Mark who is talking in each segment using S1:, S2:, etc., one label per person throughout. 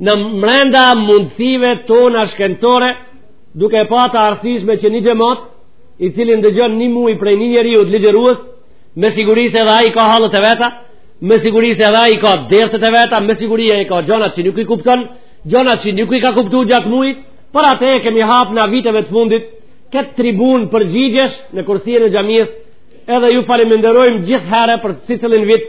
S1: në mbrenda mundësive tona shkencore duke pa të arsyshme që një xhemat i cilin dëgjon një muj prej një njeriut ligjërues me siguri se edhe ai ka hallet e veta me siguri se edhe ai ka dertet e veta me siguri ai i ka gjanat që nuk i kupton gjanat që nuk i ka kuptu gjatë mujit për atë e kemi hap në viteve të fundit këtë tribunë përgjigjesh në kursien e xhamisë edhe ju faleminderojmë gjithherë për secilin vit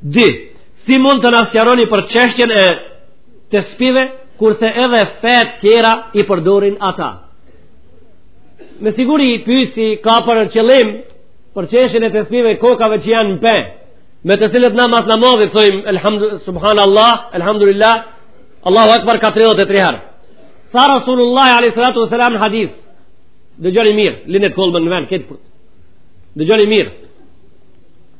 S1: Dy, si mund të na sqaroni për çështjen e tespive, kurse edhe fetë tjera i përdorin ata. Me siguri pytsi ka për qëllim për çështjen e tespive kokrrave që janë në pe, me të cilat na mas namazit, thojmë, elhamdu, subhanallah, elhamdulillah, Allahu akbar ka 33 herë. Tha Rasulullah alayhi salatu wasalam në hadith. Dëgjoni mirë, lini telefonat në vend këtë. Dëgjoni mirë.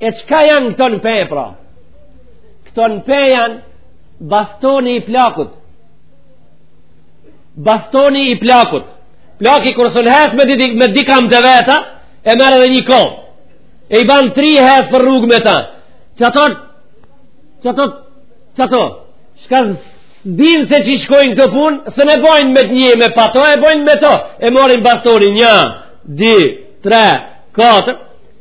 S1: E çka janë këto në pe, pra? Këto në pe janë bastoni i plakut. Bastoni i plakut. Plaki kur s'mun ec me dy, me dy kamë të veta, e merr edhe një kamë. E i banë tri ec për rrugë me ta. Qato, qato, qato, çka s'dinë seç i shkojnë këto punë, se ne bojnë me të një me pato, e bojnë me to. E marrin bastonin një, dy, tre, katër,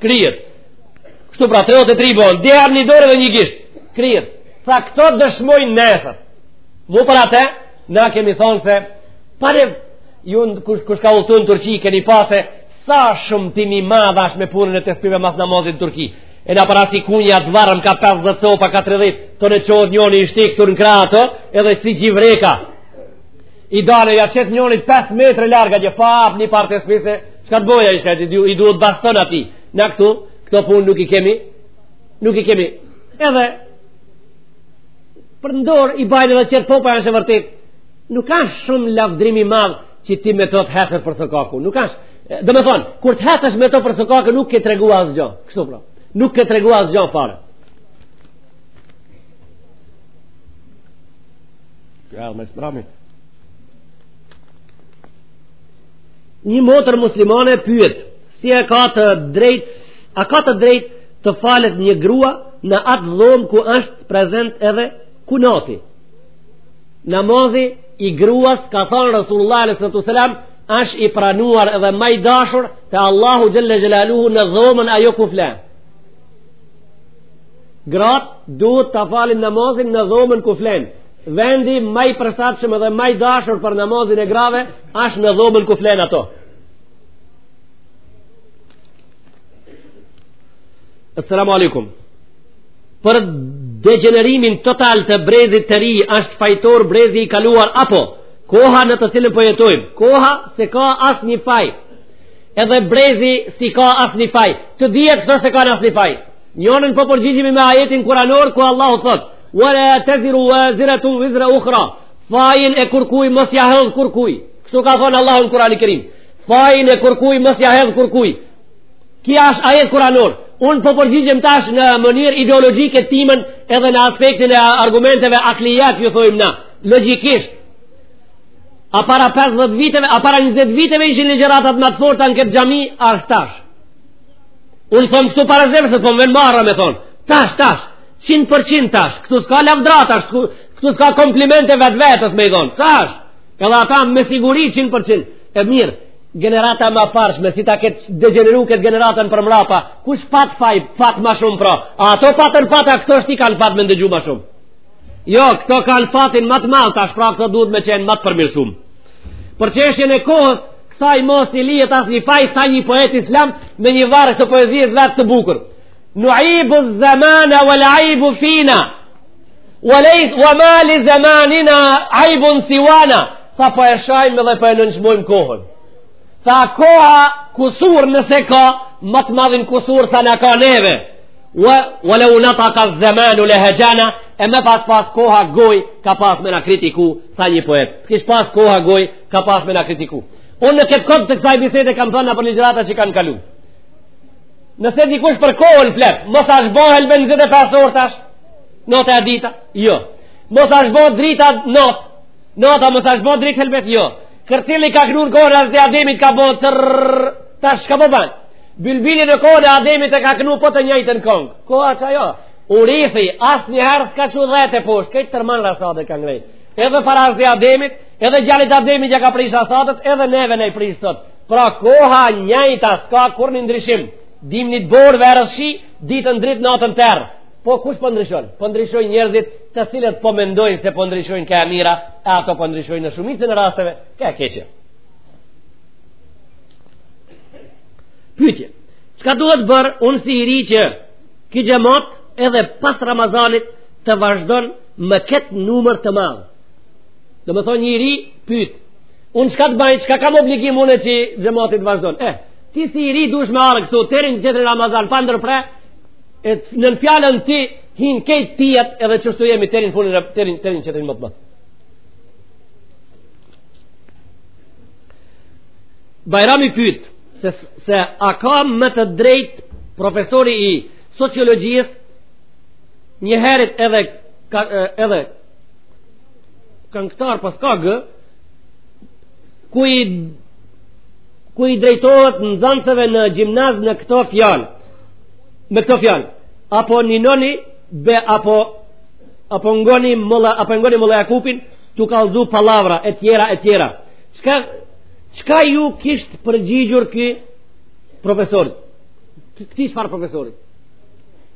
S1: Kryhet. Kështu pra 33 bon, dy herë një dorë dhe një gisht. Kryhet. Tha këto dëshmojnë nesër. Mu për atë, na kemi thonë se, pare, ju kush, kush ka udhëtu në Turqi, keni pa se sa shëmtim i madh asht me punën e tespive mas namazit në Turqi. E na para si kunja të varme ka 50 copa, ka 30, tana çohet njoni i shtin këtu në krah, edhe si gjevreka. I dan e ja qet njonit 5 metre larg, një pa apë një palë tespi se, Çka të boj çka, i duhet baston atij. Na këtu, këto punë nuk i kemi, nuk i kemi. Edhe, për n'dorë i bajnë edhe qeta popa është e vërtetë, nuk asht shumë lavdërim i madh që ti me to të hecësh për sokaku. Nuk ka shumë. Do me thonë, kur të hecësh me to për sokaku, nuk ke tregu asgjo. Kështu pra. Nuk ke tregu asgjo fare. Kjo e me së Një motër muslimane pyet, si, a ka të drejt, a ka të drejt të falet një grua në atë dhomë ku është prezent edhe kunati. Namazi i gruas ka thonë Rasulullah a.s. është i pranuar edhe ma i dashur te Allahu xhelle xhelaluhu në dhomën ajo ku fle. Gratë duhet ta falin namazin në dhomën ku flenë. Vendi ma i përshtatshëm edhe ma i dashur për namazin e grave Asht në dhomën ku flenë ato. Assalamu alaikum. Për degenerimin total të brezit të ri asht fajtor brezi i kaluar apo koha në të cilën po jetojmë. Koha s'e ka asnjë faj. Edhe brezi s'e ka asnjë faj. Të dihet këto s'e kanë asnjë faj. Njonën po përgjigjemi me ajetin kuranor ku Allahu thotë: "Wa la taziru waziratun wizra ukhra." Fajin e kurkuj mos ja hedh kurkuj. Kështu ka thonë Allahu në Kur'anin e Kerim. Fajin e kurkuj mos ja hedh kurkuj. Ky asht ajet kuranor. Unë po përgjigjem tash në mënyrë ideologjike timën edhe në aspektin e argumenteve aklijat, ju thojmë na, logjikisht. A para 50 viteve, a para 20 viteve ishin ligjëratat më të forta në këtë xhami a tash. Unë thom këtu para juve s'po më vjen marre me thonë. Tash, tash, 100% tash, këtu s'ka lavdrata, këtu, Këtu s'ka komplimente vetvetes me i dhonë. Tash, Edhe atë me siguri 100%. E mirë, generata ma e parshme, si ta ketë degjeneru këtë generatën përmrapa, kush pat faj, fat ma shumë pra? A ato patën fat a, këto që kanë fat me ndëgju ma shumë. Jo, këto kanë fatin ma të madh, tash pra këto duhet me qenë ma të përmirësum. Për çështjen e kohës, kësaj mos i lihet asnjë faj, tha një poet islam me një varg të poezisë vet të bukurë. Nuibu zamana wal aibu fina. Wa laysa wa ma li zamanina aibun siwana. Tha po e shajm dhe po e nënçmojm kohën. Tha koha kusur s'e ka, ma të madhin kusur tha na ka neve. Wa wa law nataqa zamanu la hajana. E me pas pas koha gojë ka pas me na kritiku tha një poet. Kish pas koha gojë ka pas me na kritiku. Unë në këtë kohë të kësaj bisede kam thënë për ligjërata që kanë kalu. Nëse dikush për kohën flet, mos asht bo helbet 25 orë tash, nata e dita, jo. Mos asht bo drita natë, nata mos asht bo dritë helbet, jo. Kërtili ka knu n'kohën hazreti Ademit ka bon tërrrr, tash ka po ban. Bilbili në kohën e Ademit e ka knu po të njëjtën kongë. Ko a qa jo? Urithi, as njëherë s'ka çu dhejt teposhtë, tërma rasadet ka ngrejtë. Edhe para hazreti Ademit, edhe gjallit Ademit ja ka prishë rasadet, edhe neve na i prishë Pra koha e njajta s'ka kurrnji ndryshim. Dimnit borë verës shi, ditën dritë natën terr. Po kush po ndryshon? Po ndryshojnë njerëzit të cilët po mendojnë se po ndryshojnë kah e mira, e ato po ndryshojnë në shumicën e rasteve, kah e keqja. Pytje, çka duhet bërë unë si i ri që ky xhemat edhe pas Ramazanit të vazhdon me këtë numër të madhë? Domethonë një i ri, pyt, Unë çka të baj, çka kam obligim unë që xhemati të vazhdon. Eh, ti si i ri duhesh me ardh këtu, të rinjë gjithë në Ramazan, pa ndërpre, e në në fjalën ti, hinë krejt tijet edhe qeshtu jemi të rinjë funë, të rinjë, të rinjë që të rinjë më të më. Bajrami pyt, se, se a ka më të drejt profesori i sociologjisë, njëherit edhe, edhe këngëtar paska, ku i ku i drejtohet nxanësve në gjimnaz në këto fjalë me këto fjalë a po ninoni be a po a po ngoni mulla a po ngoni mulla Jakupin tu kallzu pallavra e tjera e tjera çka, çka ju kishit përgjigjur këtij profesorit këtij çfarë profesorit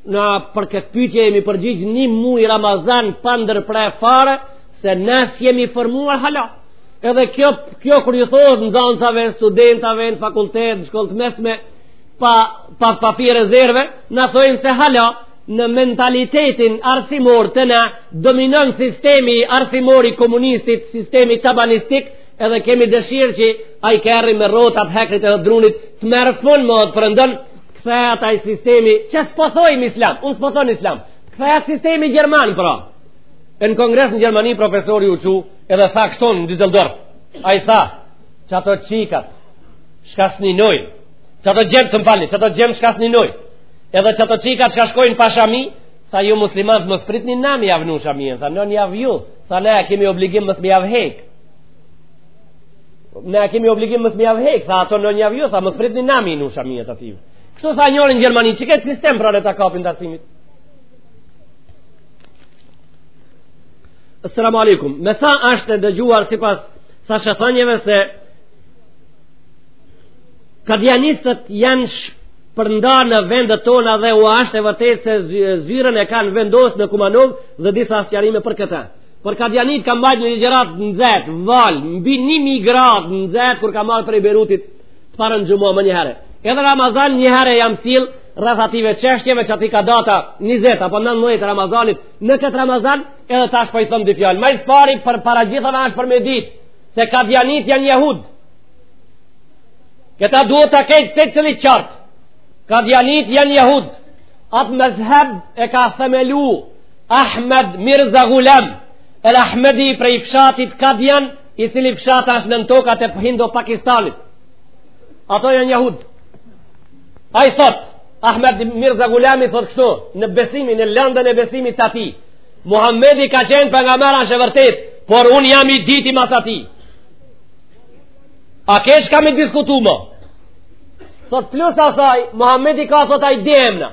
S1: Na për këtë pytje jemi përgjigj një muj Ramazan pa ndërpre fare se ne s'jemi formuar hala. Edhe kjo, kjo kur ju thotë nxanësve, studentave, në fakultet, në shkollë të mesme, pa, pa, pa fije rezerve, në thojnë se hala në mentalitetin arsimor te na dominon sistemi arsimor i komunistit, sistemi tabanistik, edhe kemi dëshirë që ai kerri me rrotat e hekrit edhe drunit, të merr fun më atë perëndon, Kthehet ai sistemi, që s'po thojmë islam, unë s'po thom islam. Kthehet sistemi gjerman, pra. Në kongres në Gjermani, profesori u çu, edhe tha kështu në Düsseldorf. Ai tha, qato çikat, shka s'ninojn, qato djemtë më falni, qato djem shka s'ninojn, edhe qato çikat shka shkojnë pa shami, tha ju muslimant mos pritni na me jav vnu shami, tha vnonjav ju, tha ne, kemi obligim mos me jav hek. Na e kemi obligim mos me jav hek, tha ato vnonjav ju, tha mos pritni na me i vnu shamijat atyve. Kështu tha njëri në Gjermani, qe këtë sistem pra le ta kapin të arsimit? Assalamu alejkum. Me sa është e dëgjuar sipas thashethënieve se kadianistët janë shpërnda në vendet tona dhe a ashtë e vërtet se zyrën e kanë vendos në Kumanov dhe disa sqarime për këta. Për Kadianit kam mbajt një ligjeratë nxet, valë, mbi një mijë gradë nxet, kur kam ardh prej Bejrutit të parën xhuma menjëherë. Edhe Ramazan njëherë jam sill rreth atyve çështjeve qaty ka data 20 apo 19 e Ramazanit në këtë Ramazan edhe tash po i thom dy fjalë më së pari për para gjithave është për me ditë se kadianit janë jehud këta duhet ta ketë secili qartë kadianit janë jehud atë mezheb e ka themelu Ahmed Mirza Ghulam, el Ahmedi prej fshatit Kadian, i cili fshata është në tokat e Hindo Pakistanit. Ato janë jahud. Ai thot, Ahmed Mirza Ghulami thot kështu, në besimin, në landën e besimit të atij, Muhammedi ka qenë pejgamer ashtë e vërtet, por unë jam i dyti mas atij. A ke çka me diskutu më? Thot plus asaj, Muhammedi ka thot ai domethanë.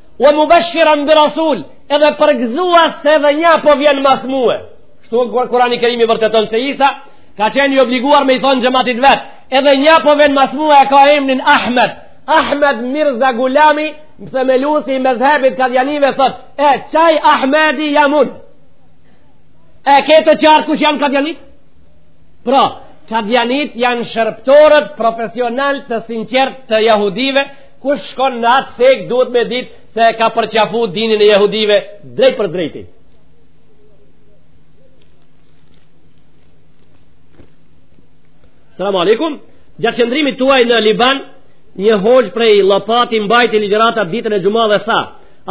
S1: Ua mubeshiran bi resul, edhe përgëzua se edhe nja po vjen mas mue. Shtu Kurani Kerimi vërteton se Isa, ka qenë i obliguar me i thonë xhematit vetë, edhe nja po vjen mas mue e ka emnin Ahmed. Ahmed Mirza Gulami, themelusi i mezhebit kadjanive, thot, e qaj Ahmedi jam un. E ke të qartë kush janë kadjanit? Pra, kadjanit janë shërbtorët profesional të sinqert të jahudive, Kush shkon në atë sekt duhet me dit se ka përqafu dinin e jehudive drejt për drejti. Salamu alaikum. Gjatë qëndrimit tuaj në Liban, një hoxhë prej Llopati mbajti ligjëratat ditën e xhumasë dhe tha.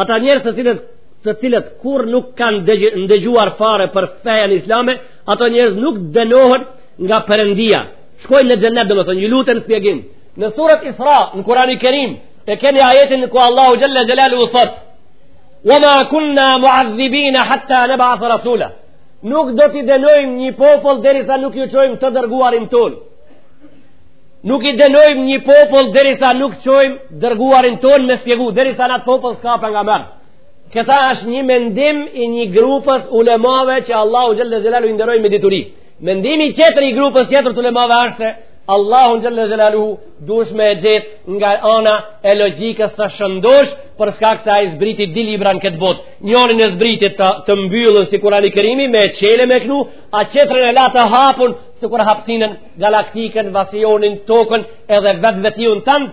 S1: Ata njerëz të cilët të cilët kurrë nuk kanë ndëgjuar fare për fejen islame, ato njerëz nuk dënohen nga Perëndia. Shkojnë në xhenet domethënë, ju lutem spjegim. Në suret Isra, në Kurani Kerim, e keni ajetin ku Allahu Xhelle Xhelaluhu thot, wa ma kunna muadhibina hatta neb'athe rasula. Nuk do t'i dënojmë një popull derisa nuk ju çojmë të dërguarin ton. Nuk i dënojmë një popull derisa nuk çojmë dërguarin ton me spjegu, derisa në atë popull s'ka pejgamer. Këta është një mendim i një grupës ulemave që Allahu Xhelle Xhelaluhu i nderoi me dituri. Mendimi tjetër i grupës tjetër të ulemave asht se Allahu xhelle xhelaluhu duhsh me e gjetë nga ana e logikës së shëndosh për shkak se ai zbriti dy libra në këtë botë. Njërin e zbriti të, të mbyllën si Kurani Kerimi me e çel e me knu, a qetrën e la të hapun sikur hapsinën galaktikën, vasionin, tokën edhe vetë veten tande,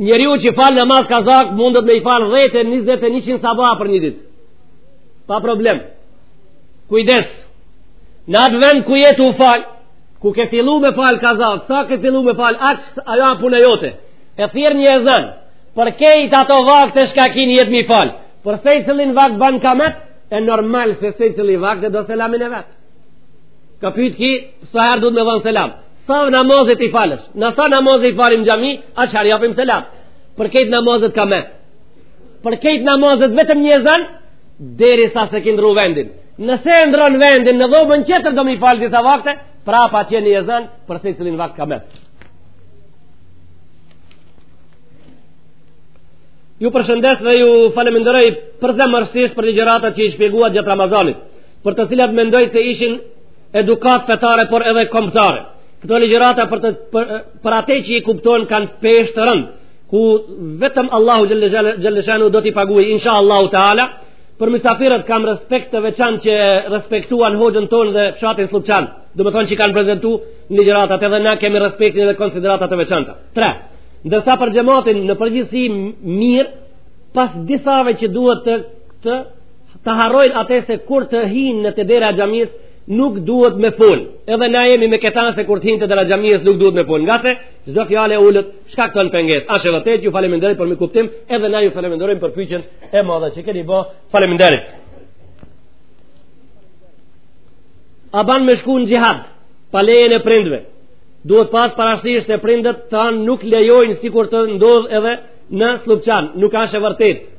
S1: Njeriu që falë namaz kaza mundet me i falë 10, 20, 100 sabaha për një ditë. Pa problem. Kujdes. Në atë vend ku je tu u falë, ku ke fillu me falë kaza, sa ke fillu me falë, aq, ajo punë e jote. E thirr një ezan, për krejt ato vakte çka kanë jetë mi falë. Për secillin vakt banë kamet, e normal se secilli vakt e do selamin e vetë. ka pyt ky sa herë duhet me dhënë selam sa namazet i falësh në sa namazet i falim xhami a që japim selam për krejt namazet kamet për krejt namazet vetëm një ezan derisa s'e ke ndrru vendin nëse e ndrron vendin në dhomën tjetër do me i falë disa vakte prapë nga një ezan për secilin vakt kamet ju përshëndes dhe ju falënderoj përzemërsisht për ligjëratat që i shpjeguat gjatë Ramazanit. për të cilat mendoj se ishin edukatë fetare, por edhe kombëtare. Këto ligjërata për, të, për, për ate që i kuptojnë kanë peshë të rëndë, ku vetëm Allahu Xhelleshanuhu do t'i paguajë, inshallahu Teala, për misafirët kam respekt të veçantë që respektuan hoxhën tonë dhe fshatin Sllupçan domethonë që kanë prezantu në ligjëratat edhe na kemi respektin dhe konsiderata të veçanta. 3. Ndërsa për xhamatin në përgjithësi mirë pas disave që duhet të të të harrojnë atë se kur të hinë në te dera xhamisë nuk duhet me fol edhe na jemi me këta se kur të hinë te dera xhamisë nuk duhet me fol ngase çdo fjalë e ulët shkakton pengesë asht e vërtetë ju faleminderit për mirëkuptim edhe na ju faleminderit për pytjen e madhe që keni bo faleminderit a ban me shku në xhihad pa lejën e prindve duhet pas parasysh se prindët tanë nuk lejojnë sikur të ndodhë edhe në Sllupçan nuk asht e vërtetë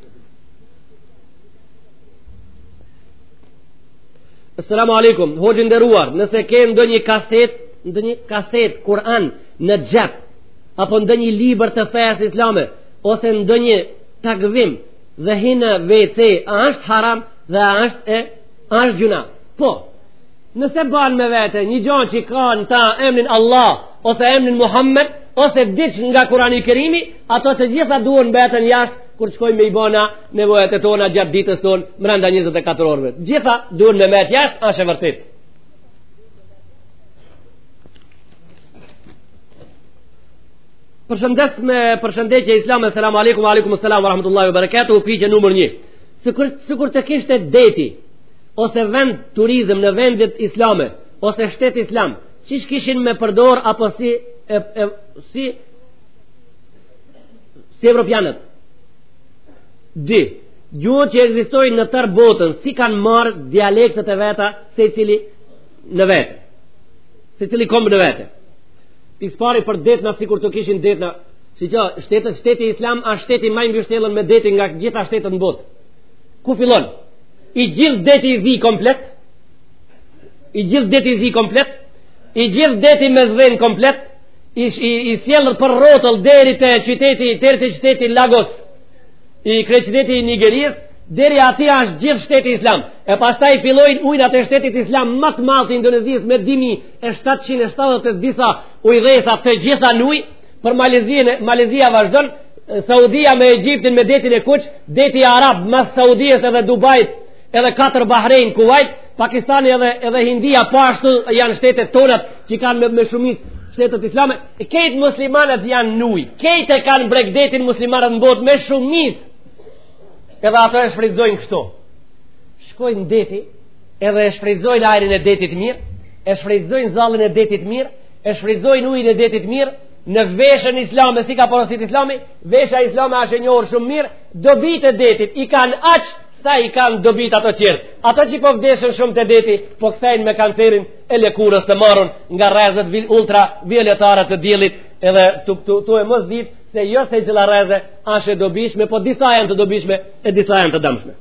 S1: Assalamu alejkum, hoxhë i nderuar, nëse ke ndonjë kasetë, ndonjë kasetë Kur'an, në xhep, apo ndonjë libër të fesë islame, ose ndonjë takvim, dhe hin WC, a është haram, dhe a është e, a është gjynah. Po, nëse ban me vete, një gja që ka në ta emnin Allah, ose emnin Muhammed, ose diç nga Kurani Qerimi, ato të gjitha duhen mbeten jashtë, kur të shkojmë me i ba na nevojat e tona gjatë ditës tonë mrenda 24 orëve. T'gjitha duhen me met jashtë, asht e vërtetë. Përshëndes me përshëndetje islame, selamu alejkum, alejkum selam, rahmetullahi ue berekatuhu, pytje numër një. Sikur, sikur të kishte deti, ose vend turizm në vendet islame, ose shtet islam, qysh kishin me përdor, apo si, e, e, si, si evropianët. Dy, gjuhët që ekzistojnë në tërë botën, si kanë marrë dialektet e veta, secili në vete. Secili komb në vete. Pikësëpari për detna, sikur të kishin detna, siç shtetet, shteti islam, asht shteti ma i mbështjellun me detin nga gjitha shtetet në botë. Ku fillon? I gjithë deti i zi komplet, i gjithë deti i zi komplet, i gjithë deti Mesdhe komplet, i, i, i sjell përrotull deri te qyteti, deri te qyteti Lagos, i kryeqyteti i Nigerisë, deri aty asht gjithë shteti islam. E pastaj fillojnë ujnat e shtetit islam ma të madh të Indonezisë me 2770 disa ujdhesa të gjitha në ujë, për Malezinë, Malezia vazhdon, Saudia me Egjiptin me detin e kuq, deti Arab mas Saudisë edhe Dubait, edhe Katar, Bahrejn, Kuvajt, Pakistani edhe, edhe Hindia, po ashtu po janë shtetet tonat, që kanë me, me shumicë shtetet islame, e krejt muslimanët janë n'ujë, krejt e kanë bregdetin muslimanët në botë me shumicë, edhe ato e shfrytëzojnë kështu. Shkojnë te deti, edhe e shfrytëzojnë ajrin e detit mirë, e shfrytëzojnë zallin e detit mirë, e shfrytëzojnë ujin e detit mirë, në veshjen islame, si ka porosit islami, veshja islame asht e njohur shumë mirë, dobitë e detit i kanë aq, sa i kanë dobitë ato tjerët. Ato që po zdeshen shumë te deti, po kthehen me kancerin, e lëkurës të marrun nga rrezet vil ultravioletare të diellit edhe tu tu tue mos ditë se jo se cila rreze asht e dobishme po disa janë të dobishme e disa janë të damshme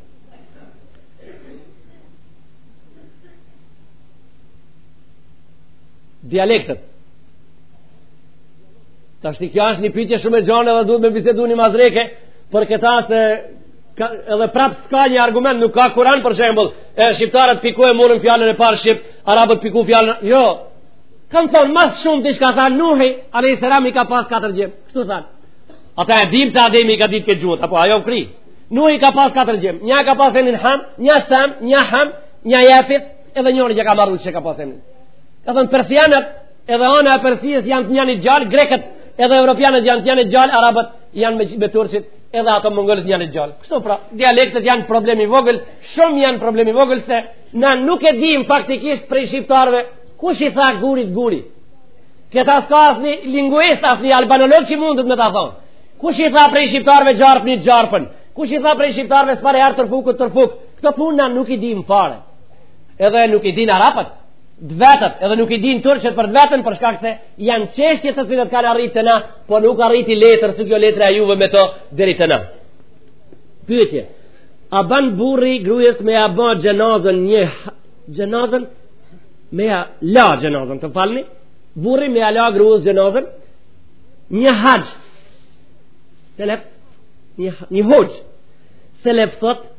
S1: dialektet Tashti kjo është një pyetje shumë e gjonë edhe duhet me bisedu një mazreke për këta se Ka, edhe prap s'ka një argument, nuk ka kuran për shembull, e shqiptarët prej ku e morën fjalën e parë shqip, arabët prej ku fjalën, jo, kanë thonë, ma së shumti çka thanë, Nuhi alejhi selam i ka pas 4 djem, kështu thanë, ata e dinë se Ademi i ka ditë krejt gjuhët, apo ajo u kri, Nuhi ka pas 4 djem, nja ka pas emnin Ham, nja Sam, nja Ham, nja Jafit, edhe njenin e kam harru qysh ka pas emnin. Kanë thonë, persianët, edhe ana e Persisë janë të njanit djalë, grekët, edhe europianët janë të njanit djalë, arabët janë me, me turqit, edhe ato mongolët njanit djalë. Kështu pra, dialektet janë problem i vogël, shumë janë problem i vogël se na nuk e dim faktikisht prej shqiptarëve kush i tha gurit guri. Këtë s'ka asni linguist, asni albanolog që mundet me ta thonë. Kush i tha prej shqiptarëve gjarpnit gjarpën? Kush i tha prej shqiptarëve s'pari herë tërfurkut tërfurk? Këto punë na nuk i dim fare. Edhe nuk i din arabët. t'vetët, edhe nuk i din turqët për t'veten, për shkak se janë çështje të cilat kanë arrit te na, po nuk arriti letër, si kjo letra e juve me to, deri te na. Pyetje, a ban burri grujës me ia ba xhenazen një, xhenazen, me ia la xhenazen, më falni, burri me ia la grujës xhenazen, një hoxhë selef, një, një hoxhë selef thotë,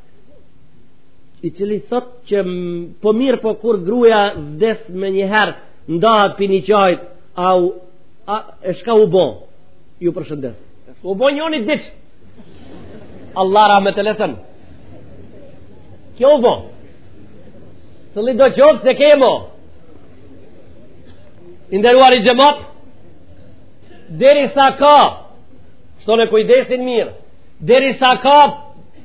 S1: i cili thot që po mirë po kur gruja vdes menjëherë ndahet pi niqahit a, u, a e shka u bo ju përshëndes u bo njoni diq Allah rahmet ejlesen kjo u bo të li do qovë se kemo i nderuari xhemat derisa ka shtone kujdesin mirë Derisa ka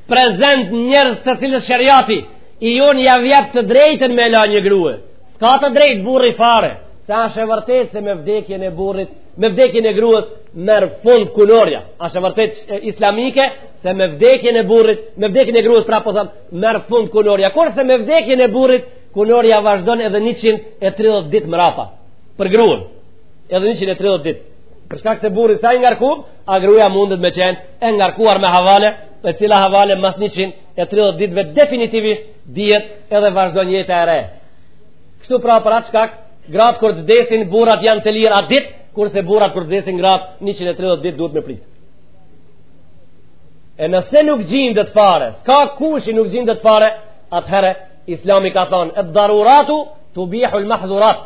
S1: prezent njerëz të cilës sheriati i jonë jav jep të drejtën me la një grue. S'ka të drejt burri fare, se asht e vërtet se me vdekjen e burrit, me vdekjen e gruës, merr fund kunorja. Asht e vërtet islamike, se me vdekjen e burrit, me vdekjen e gruës, pra po thom, merr fund kunorja. Kurse me vdekjen e burrit, kunorja vazhdon edhe 130 dit mrapa, për gruën, edhe 130 dit. Për shkak se burri s'a i ngarkum, A gruja mundet me qenë e ngarkuar me havale, e cila havale mas 130 ditëve definitivisht dihet edhe vazhdon jeta e re. Kështu pra për atë shkak, gratë kur të desin, burrat janë të lirë atë ditë, kurse burrat kur të desin gratë, 130 ditë duhet me pritë. E nëse nuk gjindet fare, s'ka kushi nuk gjindet fare, atëherë, islami ka thonë, ed-daruratu tubihul mahdhurat,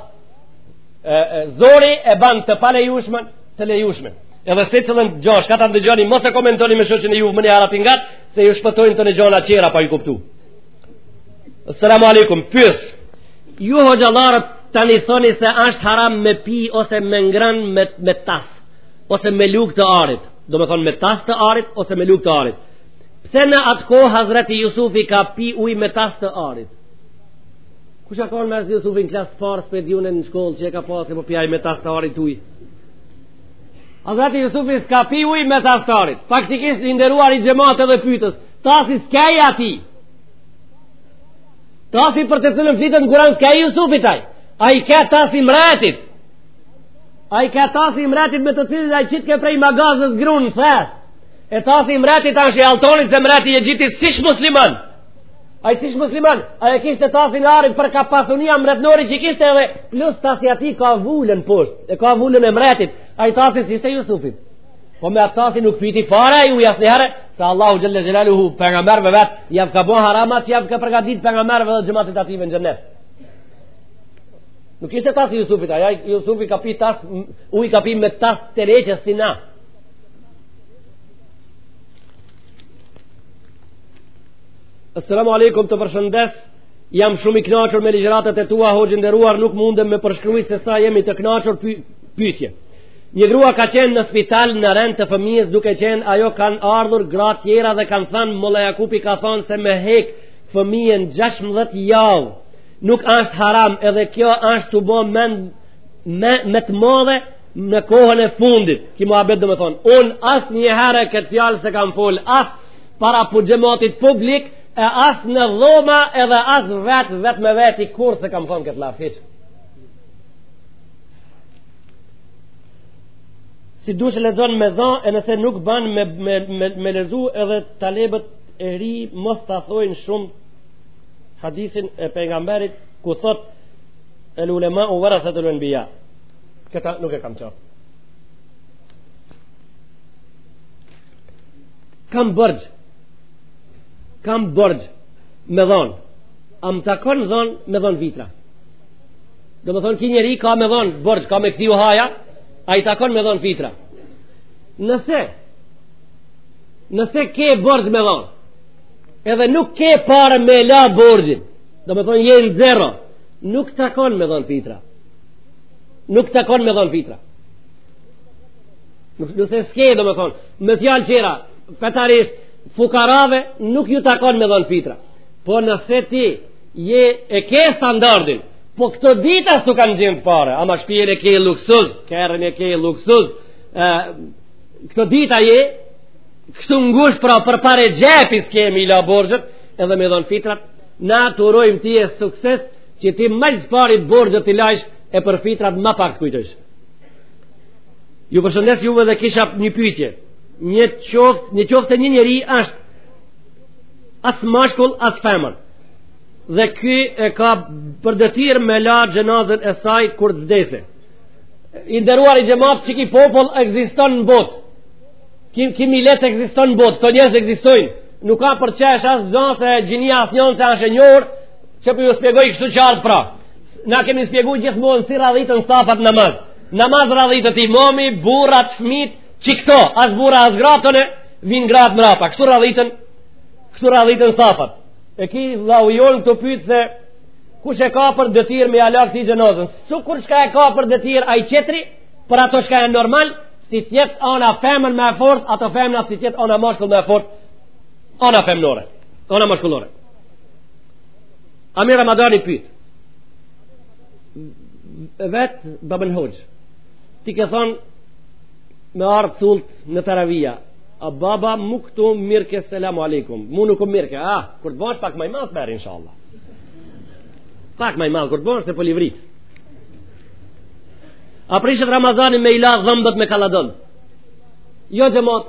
S1: zori e ban të pale të lejushme. Edhe secilën gjo shka të ndëgjoni, mos e komentoni me shoqen e ju më një arap ingat, se ju shpëtojnë të në gjona qera pa i kuptu. Assalamu alaikum, pys. Ju hoxhallarët të një thoni se ashtë haram me pi ose me ngran me, me tas, ose me lug të arit. Do me thonë me tas të arit, ose me lug të arit. Pse në atë kohë Hazreti Jusufi ka pi uj me tas të arit? Kush ka kon me Hazreti Jusufin klasë të parë s'pe di unë në shkollë që e ka pa se po pi aj me tas t'arit ujë? Hazreti Jusufi s'ka pi ujë me tas t'arit. Faktikisht i nderuari xhemat edhe pytës. Tasi s'ke i atij. Tasi për të cilin flitet në Kuran s'ke i Jusufit aj. Ai ke tasi i mretit. Ai ke tasi i mretit me të cilin ai qitke prej magazës grunë në thes. E tasi i mretit asht i alltonit se mreti i Egjiptit s'ish musliman. Ai s'ish musliman, ai e kishte tasin e arit për ka pasunia mretnori që kishte edhe, plus tasi i atij ka vulën poshtë, e ka vulën e mretit, ai tasi s'ishte i Jusufit. Po me atë tasin nuk piti fare, ujë asnjëherë, se Allahu xhele xhelaluhu pejgamberëve vetë, jav ka bon haramat që jav ka përgatitë pejgamberëve dhe xhematit atyve në xhenet. Nuk ishte tasi i Jusufit, ai Jusufi ka pi tas, uj ka pi me tas teneqes si na. Assalamu alaikum të përshëndes Jam shumë i knaqur me ligjëratat e tua Hoxhë i nderuar nuk mundem me përshkruj se sa jemi të knaqur pyetje. Një grua ka qenë në spital në rend të fëmijës duke qenë ajo kanë ardhur gratë tjera dhe kanë thënë Molla Jakupi ka thënë se me hek fëmijën 16 javë. Nuk është haram edhe kjo është tu bo me me të madhe në kohën e fundit, ky muhabet domethonë, unë as një herë këtë fjalë s'e kam folë, as para para xhematit publik, e as në dhoma edhe as vetë, vetë me veti kurrë s'e kam thonë këtë llaf, hiç. Si du që lexon me dha, e nëse nuk ban me, me, me, me lexu edhe talebët e ri, mos të thojnë shumë hadisin e pejgamberit, ku thot, el ulemau veresetul enbija. Këtë nuk e kam qartë. Kam borxh. Kam borxh me dhonë. A m'takon dhonë me dhonë vitra. Domethonë, ky njeri ka me dhonë borxh, ka me kthy uhaja, a i takon me dhonë vitra. Nëse, nëse ke borxh me dhonë, edhe nuk ke pare me la borxhin, domethonë, je në zero, nuk takon me dhonë vitra. nuk takon me dhonë fitra nëse s'ke domethonë me fjalë tjera fetarisht fukarave nuk ju takon me dhonë fitra po nëse ti je e ke standardin po këto dita s't'u kanë gjendë pare ama shpijën e ke luksuz kerrin e ke luksuz e, këto dita je kështu ngusht pra për pare xhepi s'ke me i la borxhet edhe me dhonë fitrat na të urojmë ty sukses që ti ma s'pari borxhet t'i lajsh e për fitrat ma pak të kujtojsh. Ju përshëndes juve dhe kisha një pytje. Në qoftë, në qoftë se një njeri është as mashkull, as femër. Dhe ky e ka për detyrë me la xhenazen e saj kur të vdes. I nderuari xhemat qiky popull ekziston në botë. Ky m, ky milet ekziston në botë, këta njerëz ekzistojnë. Nuk ka për qesh as zonë se gjinia asnjanëse ash e njohur, Që për po ju shpjegoj kështu qartë pra, na kemi shpjegu gjithmonë si radhiten safat n'namaz. Namaz radhitet imami, burrat, fmit, që këto, as burra, as gra, tani vijnë gratë mrapa. Kështu radhiten, kështu radhiten safat. E ky vllau jonë këtu pyt se, kush e ka për detyrë me ia la këtij xhenazen? Sikur shka e ka për detyrë ai tjetri, për ato shka e normal, si t'jetë ana femën ma fort, ato femën si t'jetë ana mashkull ma fort, ana femnore, ana mashkullore. Amir Ramadani pyt vet babel hoj ti ke thon me ardh sot në taravia a baba mu këtu mirë ke selamu alejkum mu nuk o mirë ke ah kur të bash pak maj mas mer inshallah pak maj mas kur të bash të po livrit a prishet Ramazani me i la dhëmbët me kaladont jo xhemat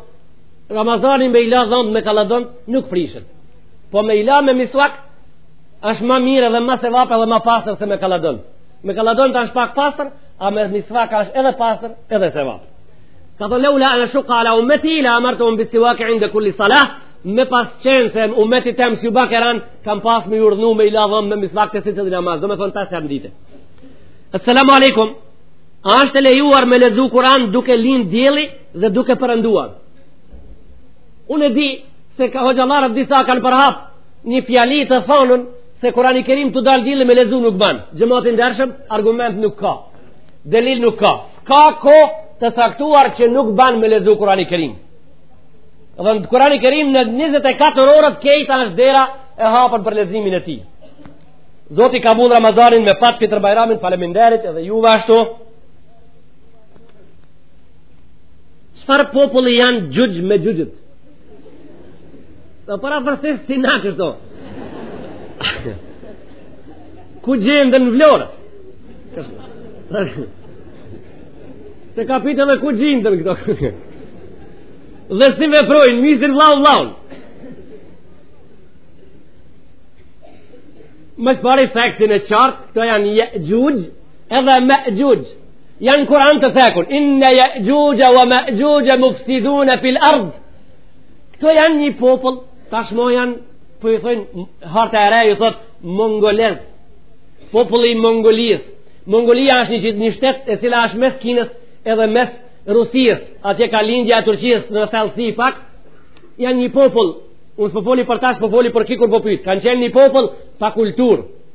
S1: Ramazani me i la dhëmbët me kaladont nuk prishet Po me i la me misvak është ma mirë dhe ma sevap dhe ma pastër se me kaladont. Me kaladont është pak pastër, a me misvak është edhe pastër edhe sevap. Ka thonë leula en eshukka ala umeti le emertuhum bisivaki inde kulli salah, me pas qenë se umeti tem s'ju ba ke ran, kam pas me i urdhnu me i la dhëmt me misvak te secili namaz. Domethonë ta se dite. Esselamu alejkum. A është e lejuar me lezu Kur'an duke lind dielli dhe duke perënduar? Unë e di se ka hoxhallarë disa kanë përhap një fjali tu thanë se kurani kerim tu dalë dilli me lezu nuk ban. Xhemat i ndershëm, argument nuk ka. Delil nuk ka. S'ka kohë të caktuar që nuk ban me lezu kurani kerim. E kurani kerim në 24 orët krejta është dera e hapën për lezimin e tij. Zoti kabul Ramazanin me fat Fitër Bajramin, faleminderit edhe juve ashtu. Çfarë populli janë Jexhuxh Mexhuxhët? Dhe po para fërsisht si na që shto. Ku gjenden në Vlorë? Se ka pytë edhe ku gjinden këto. Dhe si veprojnë, mysin vllau vllaun. Më së pari theksin e qartë, këto janë Jexhuxh edhe Mexhuxh. Janë Kuran të cekun, inne Jexhuxhe ve Mexhuxhe mufsidune fil ard. Këto janë një popull, tashmo janë, po i thojnë, harta e re u thotë, mongolez, populli i Mongolisë. Mongolia është një, një shtet e cila është mes Kinës edhe mes Rusisë, atje ka lindja e Turqisë në thellësi pak, janë një popull, unë s'po foli për tash, po foli për qikur po pyt, kanë qenë një popull pa kulturë,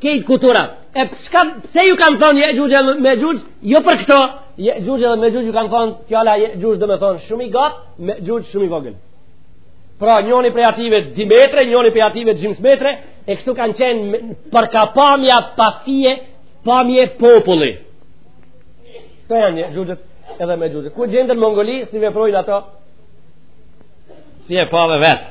S1: krejt kuturu e çka, pse ju kanë thonë Jexhuxh Mexhuxh jo për këto Jexhuxh dhe Mexhuxh ju kanë thonë fjala Jexhuxh domethonë shumë i gat Mexhuxh shumë i vogël pra njoni prej atyve dy metre njoni prej atyve gjysmetre e kështu kanë qenë për ka pamja pa fije pamje populli këto janë Jexhuxhët edhe Mexhuxhët ku gjinden Mongoli si veprojnë ato si e pave vetë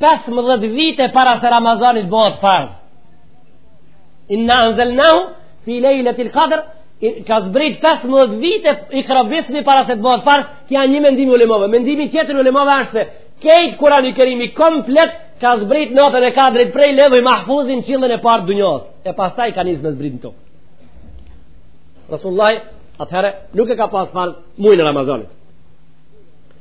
S1: 15 vite para se Ramazanit bëhet farz. Inna anzalnahu fi lejletil qadr ka zbrit 15 vite i krabismi para se të bëhet farz, ky a një mendim i ulemave. Mendimi tjetër i ulemave është se kejt kuran i kerimi komplet ka zbrit natën e kadrit prej levhi mahfuzit n'qiellin e parë t'dunjasë. E pastaj ka nis me zbrit në tokë. Resulullahi, atëherë, nuk e ka pas farz mujin e Ramazanit.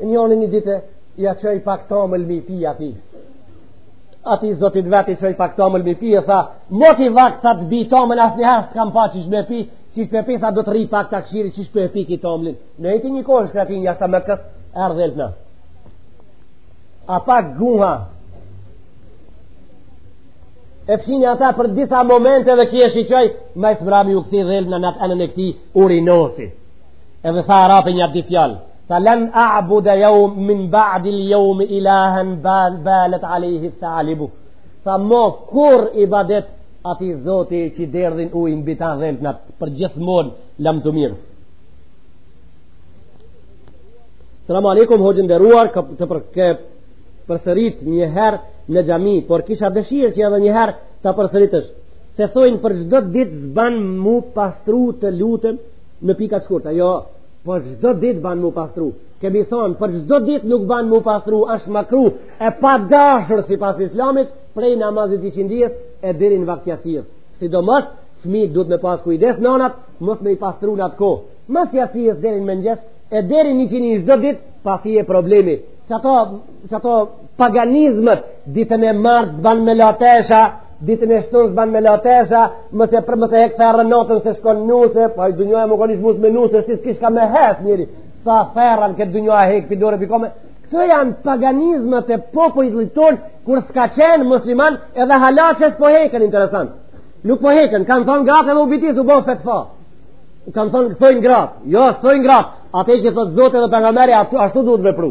S1: njërën një dite ja çoj pak tamël mi pi atij atij zotit t'vet i çoj pak tamël mi pi e tha moti vakt sa të bi tamël asë një herë kam pa që shme pi që shme pi sa do të ri pak të këshiri që shme pi ki tamëlin në e ti një kohë shkreti një asaj me kës erdh dhelpna pak guha e fshini ata për disa momente dhe kje shi qëj ma së mrami u kthy dhelpna n'atë anën e këti urinoi edhe tha arapi një abdi fjalë tha len a'bude jaumin ba'del jaumi ilahen bal, balet alejhi thealibu tha mo kurrë ibadet atij zoti që derdhin ujë mbi ta dhelpna përgjithmonë lamtumirë Salamu alaikum, hoxhë i nderuar, të për, ke përsërit një herë në xhami, por kisha dëshirë që edhe një herë ta përsëritësh. Se thojn për çdo ditë s'ban m'u pastru të lutem në pika të shkurta jo për çdo ditë ban me u pastru kemi thonë për çdo ditë nuk ban me u pastru është mekruh e padashur sipas islamit prej namazit ikindisë e deri n'vakt t'jacisë sidomos fmijt duhet me pas kujdes nanat mos me i pastru në atë kohë mas jacisë deri n'mëngjes e deri n'iqindi çdo ditë pa fije problemi që ato paganizmet ditën e martë s'ban me latesha Ditën e shtunë s'ban me latesha, nusja për nuse hek ferrën natën se shkon nuse, po ai dunjoja më koni shmus me nuse, si s'kish ka me hes njëri, sa ferrën këtë dunjoja hek për dore pikome. Këto janë paganizmat e popoj liton, kur s'ka qenë musliman edhe hala çe s' po hekën, interesant. Nuk po hekën, kanë thonë gratë edhe u bitis u bo fetva. Kanë thonë kësojnë gratë, jo, sojnë gratë, atë e që thotë zote dhe pejgamberi, ashtu duhet me pru.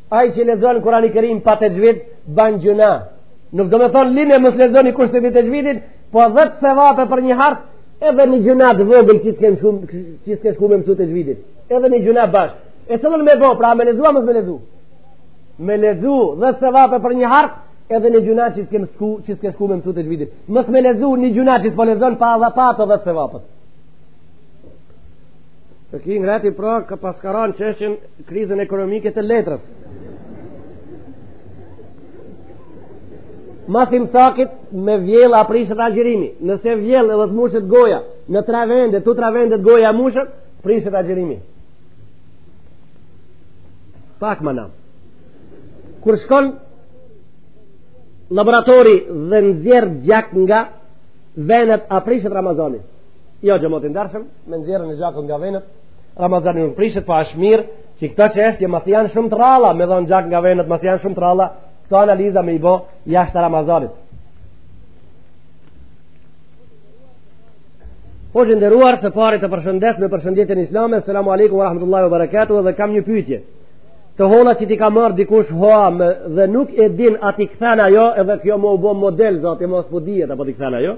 S1: Ai që lexon Kur'an i Kerim pa tajwid ban gjuna. Nuk do të thon linë mos lexoni kush s'e di tajwidin, po 10 sevape për një harf edhe një gjuna të vogël që s'ke shku që s'ke shku me mësu tajwidin. Edhe një gjuna bash. E thon me bë, pra me lexu a mos me lexu. Me lexu 10 sevape për një harf edhe një gjuna që s'ke shku që s'ke shku me mësu tajwidin. Mos me lexu një gjuna që s'po lexon edhe pa ato 10 sevape. E ki ngat, prapë e ka pas sqaru çështjen, krizën ekonomike të letrës. Mas imsakit me vjellë a prishet agjërimi. Nëse vjellë edhe të mushet goja, në tre vende, të tre vendet goja mushet, prishet agjërimi. Pak më nam. Kur shkon n'laborator edhe nxjerr gjak nga venat a prishet Ramazani. Jo, xhemat i ndershëm, me nxjerrën gjakun nga venat, Ramazani nuk prishet, po është mirë, që këto çështje mas' janë shumë të rralla, me dhonë gjak nga venat, mas' janë shumë të rralla, këto analiza me i bo, jashtë Ramazanit. Hoxhë i nderuar së pari të përshëndes me përshëndetjen islame, selamu alaikum wa rahmatullahi wa barakatuh dhe kam një pytje. Të holla që t'i ka marrë dikush hua, dhe nuk e din a t'i kthen a jo edhe kjo mu bo modë, zati më s'po dihet a po t'i kthen a jo.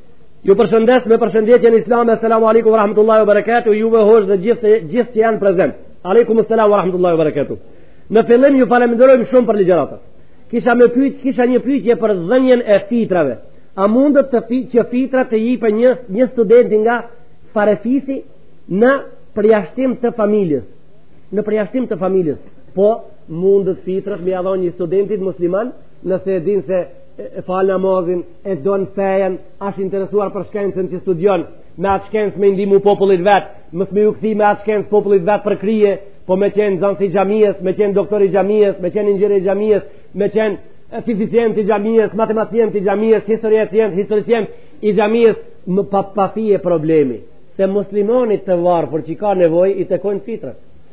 S1: Ju përshëndes me përshëndetjen islame, selamu alikum, rahmetullahi, bereketu, juve hoxhë dhe gjithë, gjithë që janë prezent. Alikum, selamu, rahmetullahi, bereketu. Në fillim ju faleminderojmë shumë për ligjëratën. Kisha me pyet, kisha një pyetje për dhënien e fitrave. A mundet të fit që fitrat t'i jepen një një studenti nga farefisi me përjashtim të familjes? Me përjashtim të familjes. Po mundet fitrat me ia dhënë një studenti musliman nëse e din se e fal namazin e don fejën, asht i interesuar për shkencën që studion, me atë shkencë me ndihmu popullit vet, mos me iu kthy me atë shkencë popullit vet për krye, po me qenë nxënës i xhamisë, me qenë doktor i xhamisë, me qenë inxhinier i xhamisë, me qenë fizicient i xhamisë, matematicient i xhamisë, historian, historian i xhamisë, pa fije problemi se muslimanit të varfër që ka nevojë i takojnë fitrat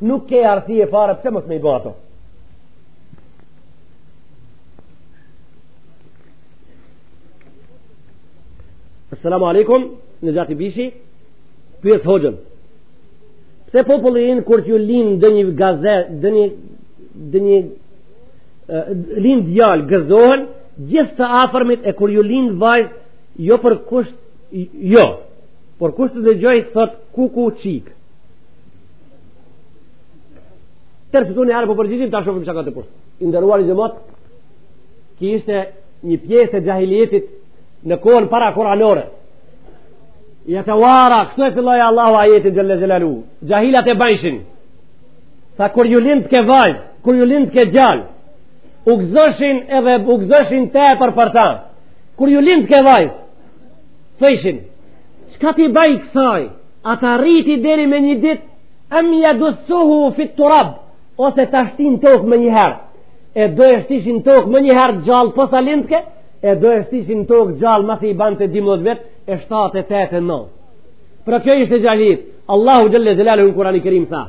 S1: nuk ke arsye fare pse mos me i bo ato Assalamu alaikum Nexhat Ibishi pyes hoxhën pse populli jonë kur t'ju lind ndonjë gazet ndonjë ndonjë lind djalë gëzohen gjithë të afërmit e kur ju lind vajzë jo por kush jo por kush të dëgjon thot kuku çikë Tërë të të një arë po përgjigjem ta shofim çka të pushtë. I nderuari xhemat, ky ishte një pjesë e xhahilijetit në kohën parakuranore. Jetevara, kështu e filloi Allahu ajetin xhele xhelaluhu. Xhahilat e bajshin. Tha kur ju lindke vajzë, kur ju lindke djalë, u gëzojshin edhe u gëzojshin tepër për ta. Kur ju lindke vajzë, thëshin çka t'i baj kësaj a ta rriti deri me një dit em jedusuhu fit-turab ose ta shtin tokë me një herë edhe e shtishin tokë me një herë gjallë posa lindke edhe e shtishin tokë gjallë masi i bante dy mot vetë e shtatë e tetë e nënë pra kjo ishte gjallit Allahu xhelle xhelaluhu në Kurani Kerim tha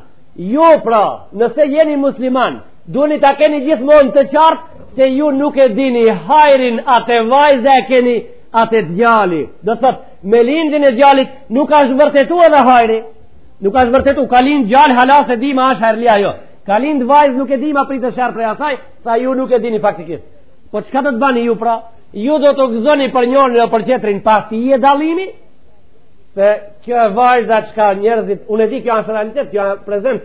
S1: jo pra nëse jeni musliman Duhet ta keni gjithmonë të qartë se ju nuk e dini hajrin a te vajza e keni a te djali. Do të thotë, me lindjen e djalit nuk është vërtetu edhe hajri. Nuk është vërtetu, ka lind djali hala s'e dim a është hajrli a jo. Ka lind vajzë nuk e dim a pritet sherr prej asaj, se ju nuk e dini faktikisht. Po çka do të bani ju pra? Ju do të gëzoni për njërin dhe për tjetrin pa asnji dallim? Se kjo vajza çka njerëzit, unë e di kjo është realitet, kjo është prezent,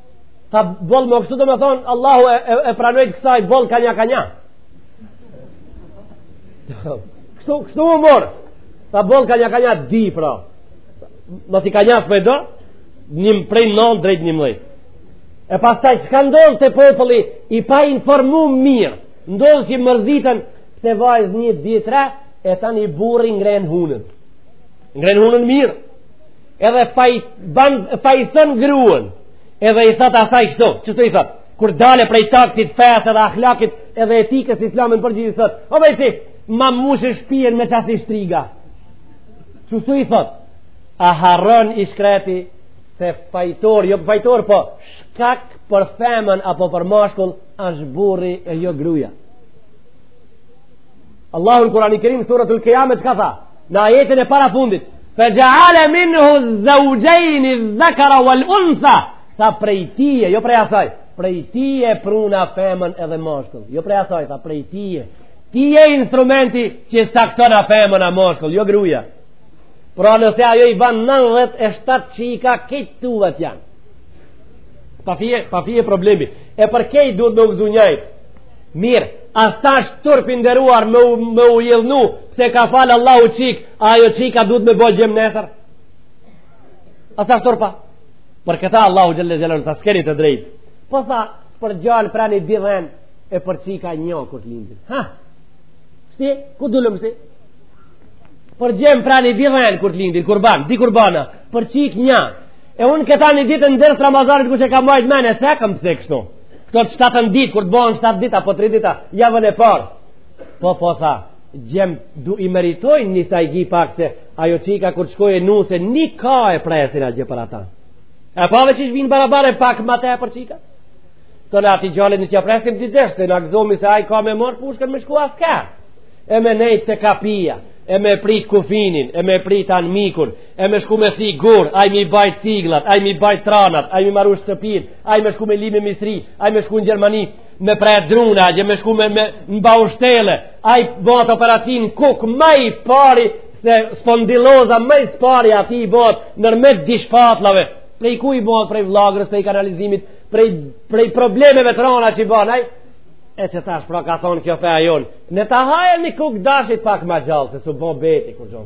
S1: ha boll mor kështu domethonë Allahu e, e, e pranojt kësaj boll kanjëherë kështu, kështu mor ha boll ka një ka një di pra masi ka një shpë e do një më prej non drejt një mëjt e pastaj çka ndodh te populli i pa informu mirë ndodh që mërziten pse vajzë një dy tre e tani burri ngreh hunën ngreh hunën mirë edhe fajton, fajton gruen, edhe i thotë asaj kështu, qështu i thotë, kur dale prej taktit fesë edhe ahlakit edhe etikës islame po gjithë i thotë, o be ti, ma mushë shpijen me qasi shtriga. Qështu i thotë, a harron i shkreti, se fajtor, jo fajtor, po shkak për femnën apo për mashkull, është burri e jo gruja. Allahu në Kurani Kerim surat ul Kiyame çka tha? Në ajetin e para fundit, "Fa ja'ala minhu az-zawjayn adh-dhakara wal-untha." Tha prej tije, jo prej asaj, prej tije pruna femën edhe mashkull. Jo prej asaj, tha prej tije. Ti je instrumenti që cakton a femën a mashkull, jo gruja. Pra nëse ajo i ban 97 çika, krejt tuat janë. Pa fije, pa fije problemi. E për krejt duhet me u gëzu njajtë. Mirë, a s'asht turp i nderuar me u, me u idhnu, pse ka fal Allahu çik, a ajo çika duhet me bo djem nesër? A s'asht turp a? Për këta Allahu xhelle xhelal tha s'keni të drejtë. Po tha, për djalë preni dy dhen e për çika një kur të lindin. Ha. Shtash, ku dulëm shtash? Për djem preni dy dhen kur të lindin, kurban, dy kurbana, për çik një. E unë këta një ditë në ders Ramazanit kur e kam majtë me ne, se kam pëse kështu. Këto të shtatën ditë, kur të bëhen shtatë dita, po tri dita, javën e parë. Po, po, tha, djemtë e meritojnë një sajgi pak se ajo çika kur të shkojë nuse, ni ka e presin haxhi për atë. E pra edhe qysh vinë barabar, pak ma tepër çika? Thotë atij djalit na t'ia presim të gjithë, të në akëzomi se ai ka me marrë pushkën me shku asker. E me nejtë te kapia, e me prit kufinin, e me prit anmikun, e me shku me sigurë, ai mi bajt ciglat, ai mi bajt tranat, ai mi maru shtëpinë, Ai me shku me lëmi misri, ai me shku në Gjermani me pre druna, ai me shku me me n'baushtellë, ai bahet operacion kuk ma i pari se spondiloza ma së pari atij i bohet nërmjet dy shpatullave. Prej ku i bahet prej vllagës, prej kanalizimit, prej prej problemeve të rana që ban ai? E qetash pra ka thonë kjo feja jonë, le ta hajë një kuk dashit pak ma djali, se su bo beti kurgjo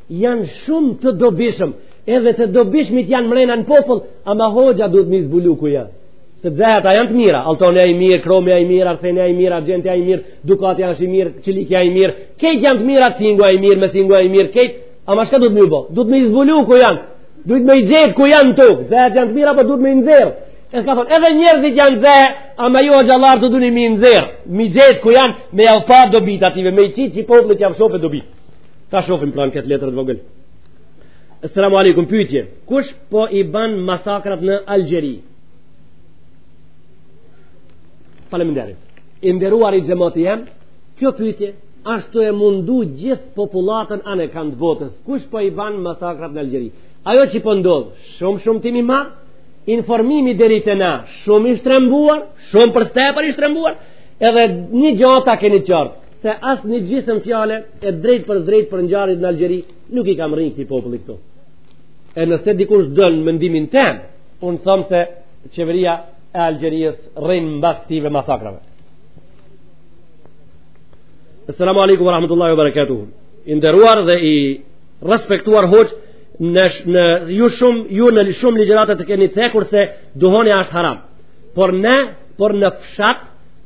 S1: janë shumë të dobishëm edhe të dobishmit janë mrena në popull ama hoxha duhet mi zbulu ku janë se xehet janë të mira altuni a i mirë, kromi a i mirë, arseni a i mirë argjenti a i mirë, dukati a i mirë çeliki a i mirë, krejt janë të mira cingu a i mirë, mesingu a i mirë, krejt ama çka duhet mi bo, duhet mi zbulu ku janë duhet mi gjetë ku janë xehet janë të mira po duhet mi nxjerrë e ka thonë edhe njerëzit janë xehe ama ju hoxhallarët duni mi nxjerrë mi gjetë ku janë me jau pa dobitë atyne me i qitë që populli t'jav shohë dobitë Ta shofim pra këtë letër të vogël. Assalamu alaikum pyetje. Kush po i bën masakrat në Algjeri? Faleminderit. I nderuar xhemati jem, kjo pyetje ashtë e mundon gjithë popullatën anekand botës. Kush po i bën masakrat në Algjeri? Ajo që po ndodh, shumë shumë t'imi ma, informimi deri te na, shumë i shtrembuar, shumë për së tepër i shtrembuar, edhe një gjo ta keni qartë. se as një gjysëm fjale e drejtpërdrejtë për ngjarjet në Algjeri nuk i ka mbërri këtij populli këtu e nëse dikush don mendimin tem unë thom se qeveria e Algjerisë rrin mbas këtyve masakrave Assalamu alaikum wa rahmatullahi wa barakatuh i nderuar dhe i respektuar hoxhë, në ju shumë ju në shumë ligjërata e keni cekur se duhani ashtë haram por ne por në fshat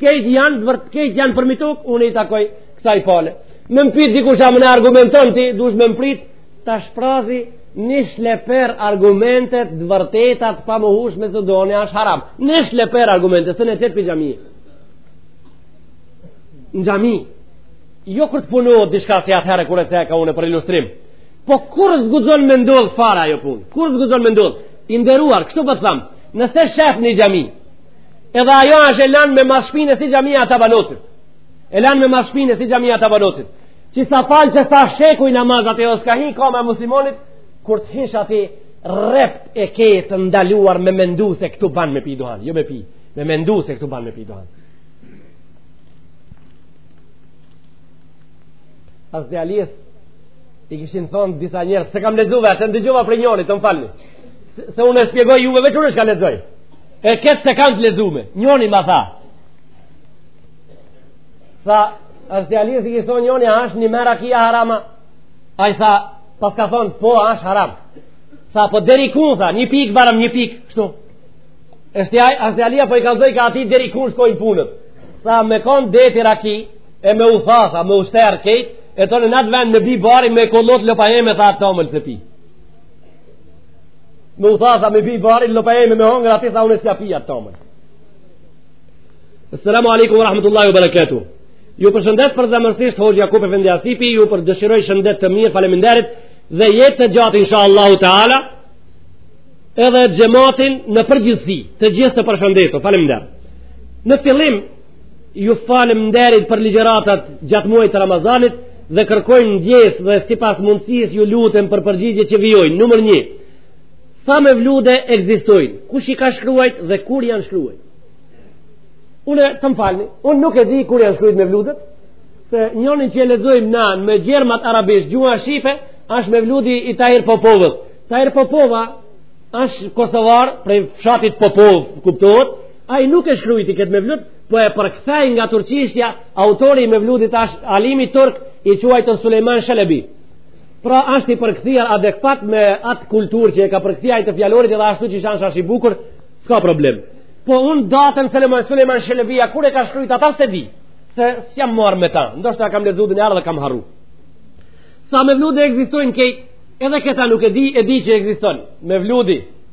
S1: Krejt janë të vërtet, krejt janë përmi tokë, unë i takoj kësaj pale. Në m'pyet dikush a ma argumenton ti, duhesh me m'prit ta shprazi një shleper argumente të vërteta të pamohueshme se duhani është haram. Një shleper argumente se e ke për xhami. Në xhami. Jo kur të punohet diçka si atëherë kur e theka unë për ilustrim. Po kurr s'guxon me ndodh fara ajo punë? Kurr s'guxon me ndodh. I nderuar, kështu po të them. Nëse shef në xhami, edhe ajo është e lanë me mas shpine si xhamia të banotit e lanë me mas shpine si xhamia të banotit që s'a falë që sa shekuj namaz aty e as s'ka hi kama e muslimonit kur të hish aty rreptë e ke të ndaluar me mendu se këtu ban me pi duhan jo me pi, me mendu se këtu ban me pi duhan hazreti Alisë i kishin thonë disa njerëz s'e kam lexue, se e ndëgjova prej njërit të më falni se, se unë e shpjegoj juve veç çka lexoj E këtë s'e kam të lexume, njoni ma tha. Tha, hazreti Alisë i kishte thonë njoni, a është njëmend rakia haram? Ai tha, paska thonë, po, a është haram. Tha, po, deri kun, tha, një pikë, barem një pikë, kështu. Hazreti Alija po i kallzon, ka aty deri kun, shkojnë punët. Tha, me konë deti raki, e me u tha, tha, me u shterë krejt, e tonë në atë vend me bi bari, me kullot lopa jeme, tha, atë tomël s'e pi. Me u tha tha me bi bari lopa jeme me hongër aty tha unë s'ja pi atë tomël. Assalamu alaikum wa rahmatullahi wa barakatuh. Ju përshëndes përzemërsisht Hoxhë Jakup Efendi Asipi, ju për dëshiroj shëndet të mirë, faleminderit dhe jetë të gjatë inshallahu taala. Edhe xhematin në përgjithësi, të gjithë të përshëndetur. Faleminderit. Në fillim Ju faleminderit për ligjeratat gjatë muajit të Ramazanit dhe kërkojmë ndjesë dhe sipas mundësisë ju lutem për përgjigje që vijojnë. Numër 1. Sa mevlude ekzistojnë? Kush i ka shkruajt dhe kur janë shkruajt? Unë të më falni, unë nuk e di kur janë shkruajt mevludet, se njonin që e lexojmë na me gjermat arabisht, gjuha shipe, është mevludi i Tahir Popovës. Tahir Popova është Kosovar prej fshatit Popovë, kuptohet, Ai nuk e shkrujti këtë mevlut, po e përkthej nga turqishtja, autori i mevludit është alimi turk i quajtur Sulejman Çelebi. Pra është i përkthyer adekvat me atë kulturë që e ka përkthyer ai të fjalorit edhe ashtu që janë shashi bukur, s'ka problem. Po un datën Sulejman Sulejman Çelebija kur e ka shkruajt ata s'e di, se s'jam marr me ta. Ndoshta kam lexuar njëherë dhe kam harru. Sa mevlude ekzistojnë krejt, edhe këta nuk e di, e di që ekziston. Mevludi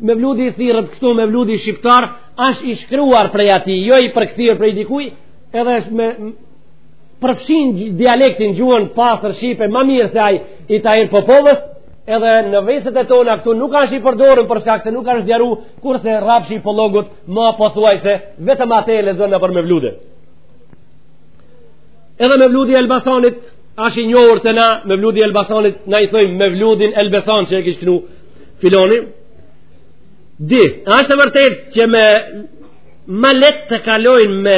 S1: mevludi i thirret kështu mevludi shqiptar është i shkruar prej atij jo i përkthyer prej dikujt edhe e përfshin dialektin gjuhën e pastër shqipe ma mirë se ai i Tahir Popovës edhe në viset e tona këtu nuk është i përdorun për shkak se nuk është zgjeru kurse rrafshi i Pollogut ma pothuajse vetëm atë e lexon nëpër mevlude edhe mevludi i Elbasanit është i njohur te na mevludi i Elbasanit na i thojmë mevludin Elbasan që e kish kënu Filani, di, asht e vërtetë që ma lehtë të kalojmë me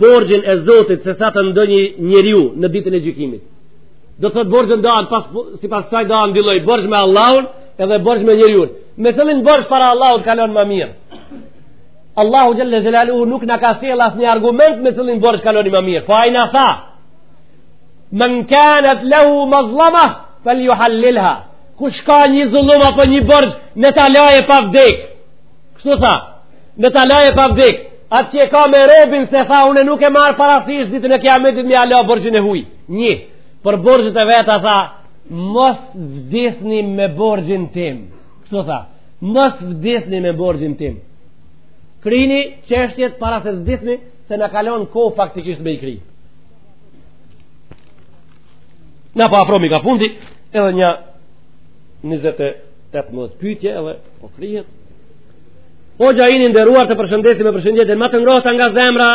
S1: borxhin e Zotit se sa të ndonjë njeriu në ditën e gjykimit. Do thotë borxhin e dan, sipas kësaj e dan dy lloj, borxh me Allahun edhe borxh me njeriun. Me cilin borxh para Allahut kalon ma mirë. Allahu Xhelle Xhelaluhu nuk na ka sjellë asnjë argument me cilin borxh kalon ma mirë. Po ai na tha, men kanët lehu mazlama fel juhallilha kush ka një zullum apo një borxh le ta lajë pa vdek kështu tha le ta lajë pa vdek atë që e ka me robin se tha unë nuk e marr parasysh ditën e kijametit me ia la borxhin e huj e për borxhet e veta tha mos vdisni me borxhin tim kështu tha mos vdisni me borxhin tim kryni çështjet para se vdisni se na kalon koha faktikisht me i kry Na po afrohmi ka fundi edhe nja 28 pyetje edhe po kryhet. Hoxha ynë i nderuar të përshëndesim me përshëndetjen Më të ngrohtë nga zemra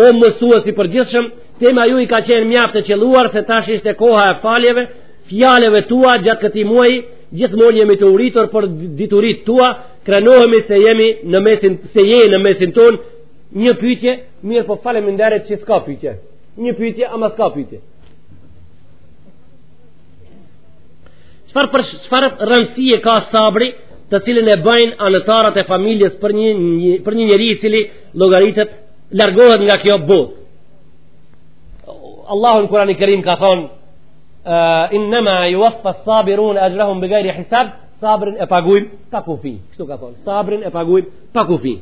S1: O mësues i përgjithshëm Tema e juj ka qenë mjaft e qëlluar Se tash ishte koha e faljeve Fjalëve tua gjatë këtij muaji Gjithmonë jemi të uritur për dituritë tua Krenohemi se jemi në mesin Se je në mesin tonë Një pyetje, mirë po faleminderit që s'ka pyetje. Një pyetje ama s'ka pyetje. Çfarë për çfarë rëndësie ka sabri, të cilën e bëjnë anëtarët e familjes për një, një për një njeri i cili llogaritet largohet nga kjo botë. Allahu në Kur'ani Kerim ka thanë uh, innama yuwaffa as-sabirun ajrahum bighayri hisab sabrin e pagujmë pa kufi kështu ka thanë sabrin e pagujmë pa kufi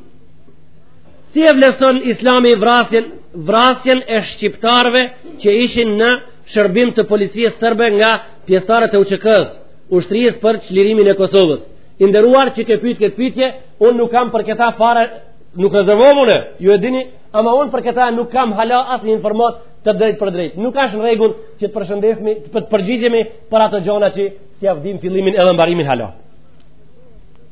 S1: Si e vlerëson islami vrasjen, vrasjen e shqiptarëve që ishin në shërbim të policisë serbe nga pjesëtarët e UÇK-së, ushtrisë për çlirimin e Kosovës. I nderuar që ke pyt këtë pyetje, unë nuk kam për këta fare, nuk rezervohem, ju e dini, ama unë për këta nuk kam hala asnjë informatë të drejtpërdrejtë. Nuk asht në regull që të përshëndesmi, të përgjigjemi për ato gjana që s'jav dimë fillimin edhe mbarimin hala.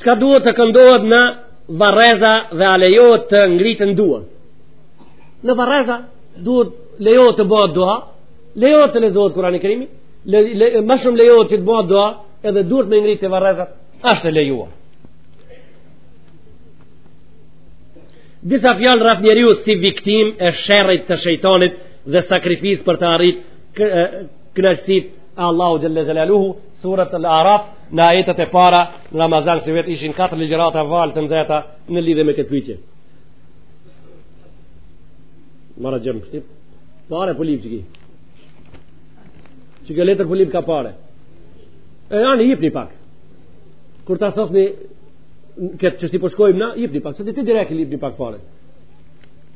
S1: Çka duhet të këndohet në varreza dhe a lejohet të ngriten duart? Në varreza duhet lejohet të bëhet dua, lejohet të lexohet Kurani Kerim, le, le, ma shumë lejohet që të bëhet dua, edhe duart me i ngritë te varrezat, asht e lejuar. Disa fjalë rreth njeriut si viktimë e sherrit të shejtanit dhe sakrificë për të arrit kënaqësinë e Allahut xhelle xhelaluhu, sura al-Araf Në ajetet e para, në Ramazan sivjet ishin katër ligjërata valë të nxehta në lidhje me këtë pyetje. Mara gjemë shtip. Pare po lyp çka ki. Çka ke letër po lyp ka pare. E anë i jipni pak. Kur ta sosni këtë çështje po shkojmë na, jipni pak. Sëti ti direkt i jipni pak pare.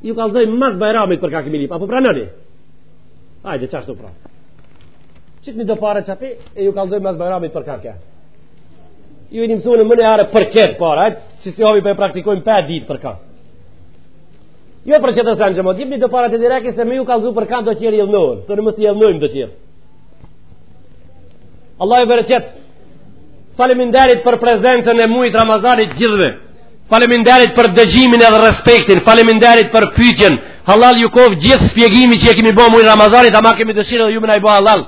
S1: Ju kalzoj mas bajramit për çka kimi lyp. Apo pranoni? Ajde, qashtu pra. Qitë një do pare qaty, e ju kalzojmë mas bajramit për çka ke. Ju jeni mësu në mënyrë për ketë pare, që si hobi prapë e praktikojmë 5 ditë për çka ke. Jo për qët sen që m'i jipni do pare direkt se me ju kallzu për çka do qërë i dhënohën, të në mësë i dhënohën do qërë. Allah bereqet, faliminderit për prezencën e mujit Ramazanit gjithëve. Faleminderit për dëgjimin edhe respektin, faleminderit për pyetjen. Halal ju koftë gjithë shpjegimi që e kemi bo muin Ramazanit, ama kemi dëshirë dhe ju me na e bo halal.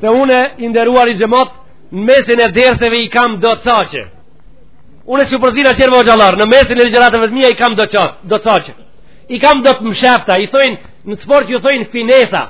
S1: Se unë i nderuari xhemat në mesin e derseve i kam do cake. Unë jam përzi nëpër hoxhallarë, në mesin e ligjëratave të mia i kam do ca, do cake. I kam do të mshefta, i thoin në sport ju thoin finesa.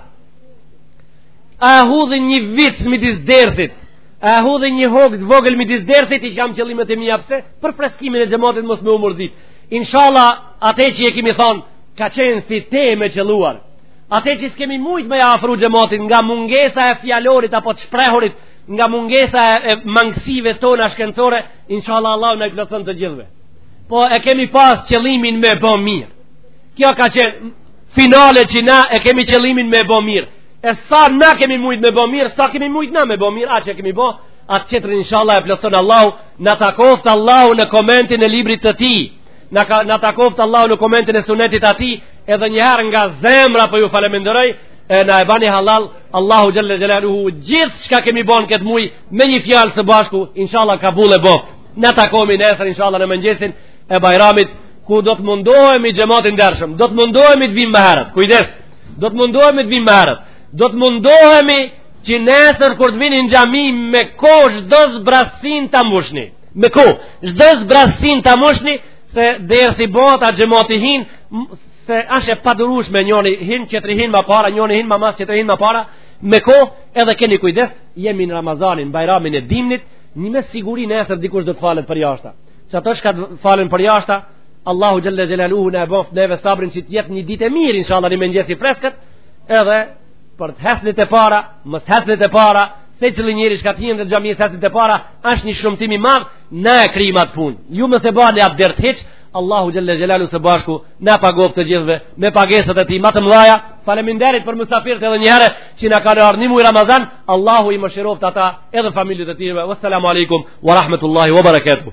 S1: A hudhin një vic midis dersit. A hudhin një hokë të vogël midis dersit i kam qëllimet e mia pse? Për freskimin e xhamatit mos me u mërzit. Inshallah, atë që e kemi thon, ka qenë sipërme e qëlluar. Atë që s'kemi mujt me ja afru xhamatit nga mungesa e fjalorit apo të shprehurit, nga mungesa e mangësive tona shkencore, inshallah Allah na i plotëson të gjithëve. Po e kemi pas qëllimin me bë mirë. Kjo ka qenë finale që na e kemi qëllimin me bë mirë. E sa kemi mujt me bo mirë, sa kemi mujt na me bo mirë, atë që kemi bo, atë qetrën inshallah e plotëson Allahu, në takoft Allahu në komentin e librit të tij, në takoft Allahu në komentin e sunetit të tij, edhe njëherë nga zemra prapë po ju faleminderoj, e na e bani halal, Allahu xhele xhelaluhu, gjithçka kemi bo në këtë muj, me një fjalë së bashku, inshallah kabul e bon, takohmi nesër, inshallah në mëngjesin e bajramit, ku do të mundohemi xhemat i ndershëm, do të mundohemi të vim më herët, kujdes, Do të mundohemi të vimë ma herët. Do të mundohemi që nesër kur të vini në xhami me kohë çdo zbrazësinë ta mbushni. Me kohë çdo zbrazësinë ta mbushni se derisa bohet xhemati hin se asht e padurueshme njëri hin qetri hin më para, njëri hin më mas qetri hin më para. Me kohë edhe keni kujdes, jemi në Ramazanin, Bajramin e Dimnit, me siguri nesër dikush do të falet përjashta. Qata çka të falen përjashta, Allahu xhalla xhelaluhu na boftë neve sabrin që të jetë një ditë e mirë inshallah në mëngjes i freskët edhe për të hasnit e para mos hasnit e para se çdo njeri që hyn në xhami hasnit e para është një shumtim i madh na e kryjmë atë punë ju mos e bani atë dert hiç Allahu xhalla xhelalu së bashku na pagoft të gjithëve me pagesat e tij më të mëdha faleminderit për mysafirët edhe një herë që na kanë ardhur në muaj Ramazan Allahu i mëshiroftë ata edhe familjet e tyre wassalamu alaikum wa rahmatullahi wa barakatuh